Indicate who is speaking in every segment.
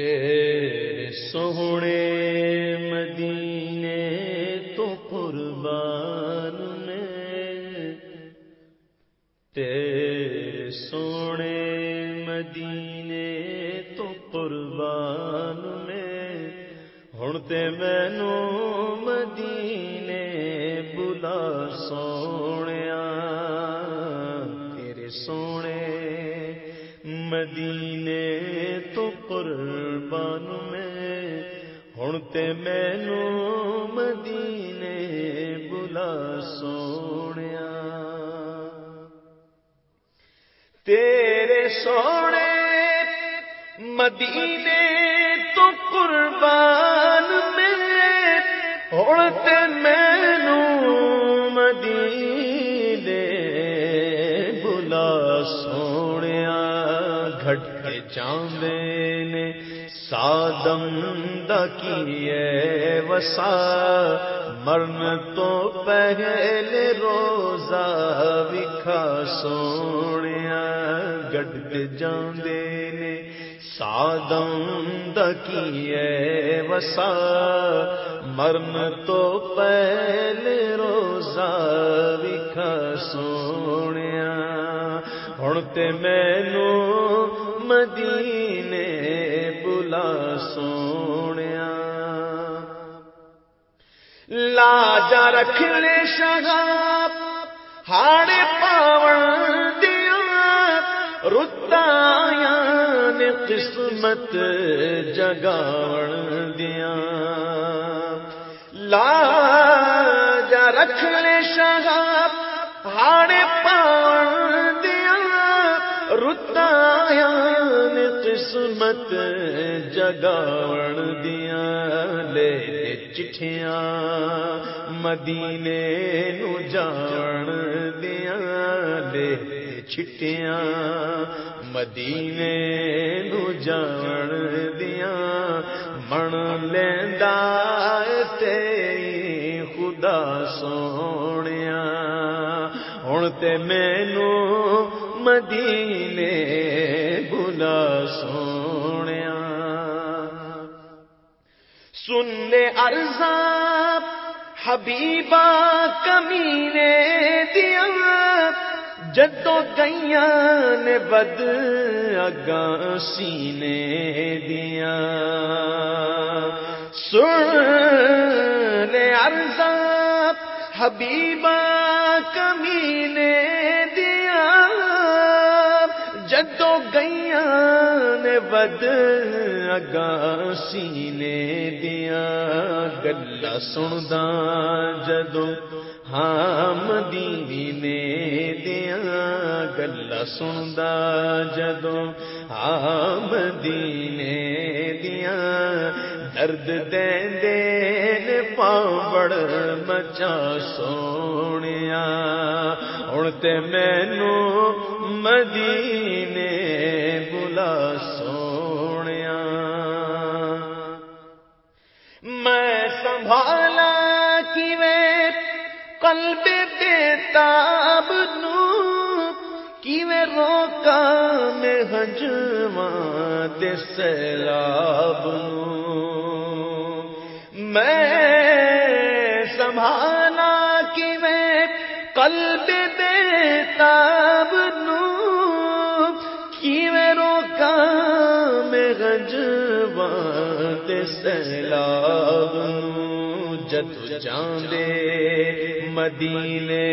Speaker 1: تیرے سونے مدینے تو قربان میں۔ تیرے سونے مدینے تو قربان میں۔ ہوں ہڑتے مینو مدینے بلا سونے تیرے سونے مدینے تو قربان میں۔ ہوں تے مینو مدینے بلا سونے تیرے سونے مدینے تو قربان میں۔ ہوں تے مینو مدینے بلا سونے گھٹ کے چاندے نے سادم دکیے وسا، مرن تو پہلے روزہ وکھا سونے گڈ جاندے نے سادم دکیے وسا، مرن تو پہلے روزہ وکھا سونے ہوں تے مینو مدینے بلا سونے لاجا رکھ لے شہاب، ہاڑے پاون دیا۔ رتایا نے قسمت جگاون دیا۔ لاجا رکھ لے شہاب، ہاڑے پاون دیا۔ رتایا قسمت جگاون دیا لے چٹھیاں، مدینے نو جان دیا لے چٹیاں مدینے نو جان دیا من لیندا تیری خدا سونے ہوں تے مینو مدینے بلا سونے سن لے ارزاب حبیبا کمینے دیا جدو گئیا نے بد اگاں سینے دیا سن لے ارزاب حبیبا کمینے نے ود اگاں سینے دیا گلا سندا جدو ہاں مدینے دیا گلا سندا جدو ہاں مدینے دیا درد دے دے پاوڑ مچا سونے ہوں تے مینو مدینے سونے میں سنبھالا کی میں قلب بیتاب نو کی میں روکا میں ہجواں سیلاب نو میں سنبھالا کی میں قلب بیتاب نو سیلاب جد جاندے، مدینے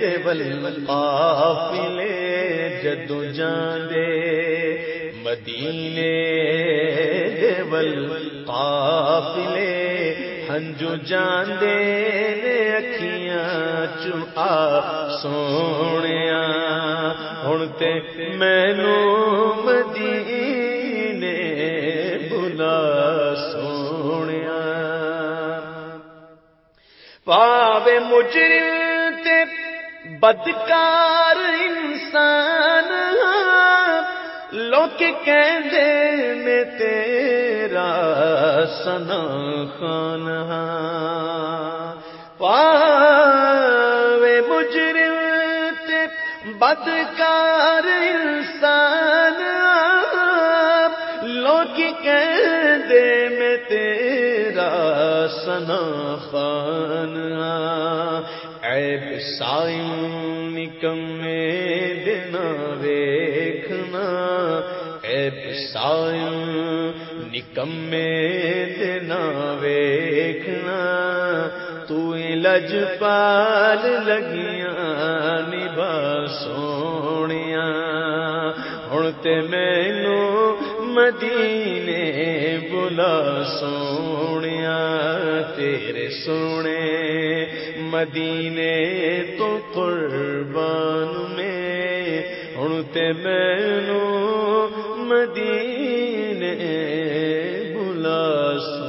Speaker 1: دے بل قافلے جد جاندے، مدینے دے قافلے ہنجو جاندے نے اکھیاں چا سونے ہوں تے مینو پاوے مجرم تے بدکار انسان لوگ کہندے میں تیرا سنا خان ہاں۔ پاوے مجرم تے بدکار انسان سنا خان عیب سائن نکمے دنا ویکھنا۔ عیب سائن نکمے دنا ویکھنا۔ تو لج پال لگیاں نبا سونیاں۔ ہوں تے مینو مدینے بلا سونے تیرے سونے، مدینے تو قربان میں۔ ہوں تے مینو مدینے بلا سونے